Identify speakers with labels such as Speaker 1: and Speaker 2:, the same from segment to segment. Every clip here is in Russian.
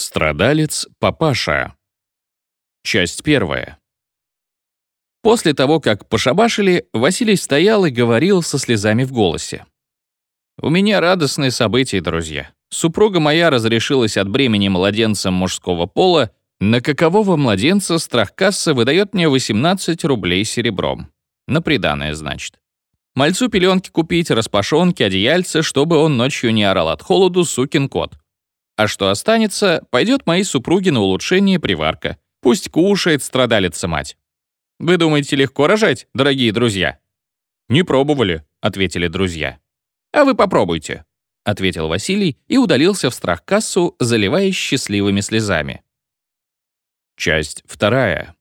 Speaker 1: Страдалец папаша. Часть первая. После того, как пошабашили, Василий стоял и говорил со слезами в голосе. «У меня радостные события, друзья. Супруга моя разрешилась от бремени младенцем мужского пола, на какового младенца страхкасса выдает мне 18 рублей серебром. На приданное, значит. Мальцу пеленки купить, распашонки, одеяльце, чтобы он ночью не орал от холоду, сукин кот. А что останется, пойдет моей супруге на улучшение приварка. Пусть кушает страдалица мать. Вы думаете, легко рожать, дорогие друзья? Не пробовали, ответили друзья. А вы попробуйте, ответил Василий и удалился в страх-кассу, заливаясь счастливыми слезами. Часть вторая.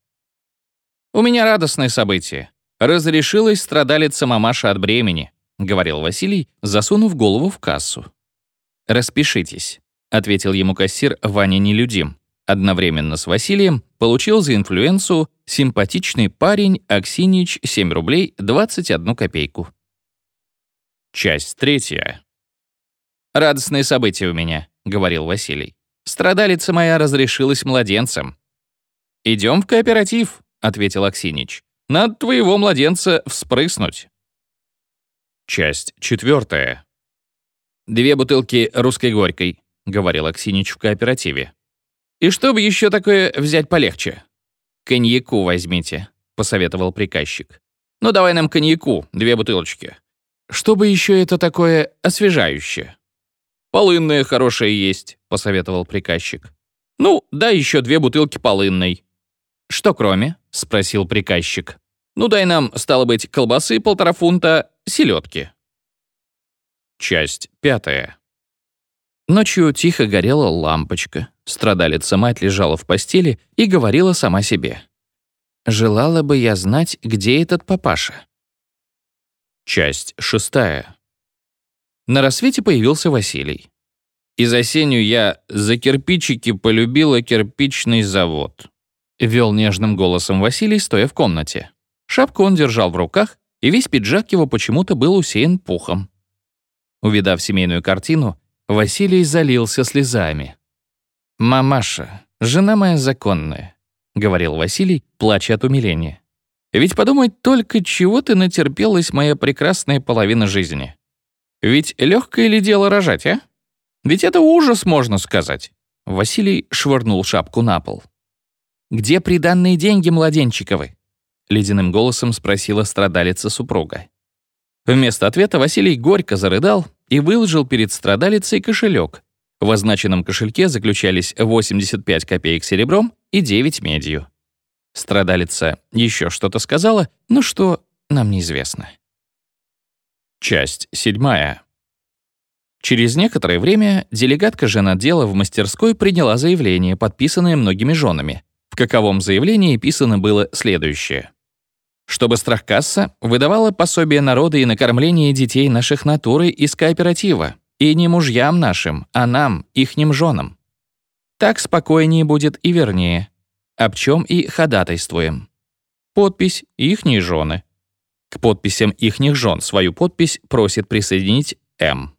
Speaker 1: У меня радостное событие. Разрешилась страдалица мамаша от бремени, говорил Василий, засунув голову в кассу. Распишитесь, ответил ему кассир Ваня Нелюдим. Одновременно с Василием получил за инфлюенцию симпатичный парень Аксинич 7 рублей 21 копейку. Часть третья. «Радостные события у меня», — говорил Василий. «Страдалица моя разрешилась младенцем». «Идем в кооператив», — ответил Аксинич. «Надо твоего младенца вспрыснуть». Часть четвертая. «Две бутылки русской горькой», — говорил Аксинич в кооперативе. «И чтобы еще такое взять полегче?» «Коньяку возьмите», — посоветовал приказчик. «Ну, давай нам коньяку, две бутылочки. Чтобы еще это такое освежающее». «Полынная хорошая есть», — посоветовал приказчик. «Ну, дай еще две бутылки полынной». «Что кроме?» — спросил приказчик. «Ну, дай нам, стало быть, колбасы полтора фунта, селедки». Часть пятая. Ночью тихо горела лампочка. Страдалица-мать лежала в постели и говорила сама себе. «Желала бы я знать, где этот папаша». Часть шестая. На рассвете появился Василий. «Из осенью я за кирпичики полюбила кирпичный завод», — вел нежным голосом Василий, стоя в комнате. Шапку он держал в руках, и весь пиджак его почему-то был усеян пухом. Увидав семейную картину, Василий залился слезами. «Мамаша, жена моя законная», — говорил Василий, плача от умиления. «Ведь подумать только, чего ты натерпелась, моя прекрасная половина жизни. Ведь легкое ли дело рожать, а? Ведь это ужас, можно сказать». Василий швырнул шапку на пол. «Где приданные деньги младенчиковы?» — ледяным голосом спросила страдалица супруга. Вместо ответа Василий горько зарыдал и выложил перед страдалицей кошелек. В означенном кошельке заключались 85 копеек серебром и 9 медью. Страдалица еще что-то сказала, но что, нам неизвестно. Часть седьмая. Через некоторое время делегатка женотдела в мастерской приняла заявление, подписанное многими женами. В каковом заявлении писано было следующее чтобы страхкасса выдавала пособие народа и накормление детей наших натуры из кооператива, и не мужьям нашим, а нам, ихним женам. Так спокойнее будет и вернее, об чем и ходатайствуем. Подпись «Ихние жены». К подписям ихних жен свою подпись просит присоединить М.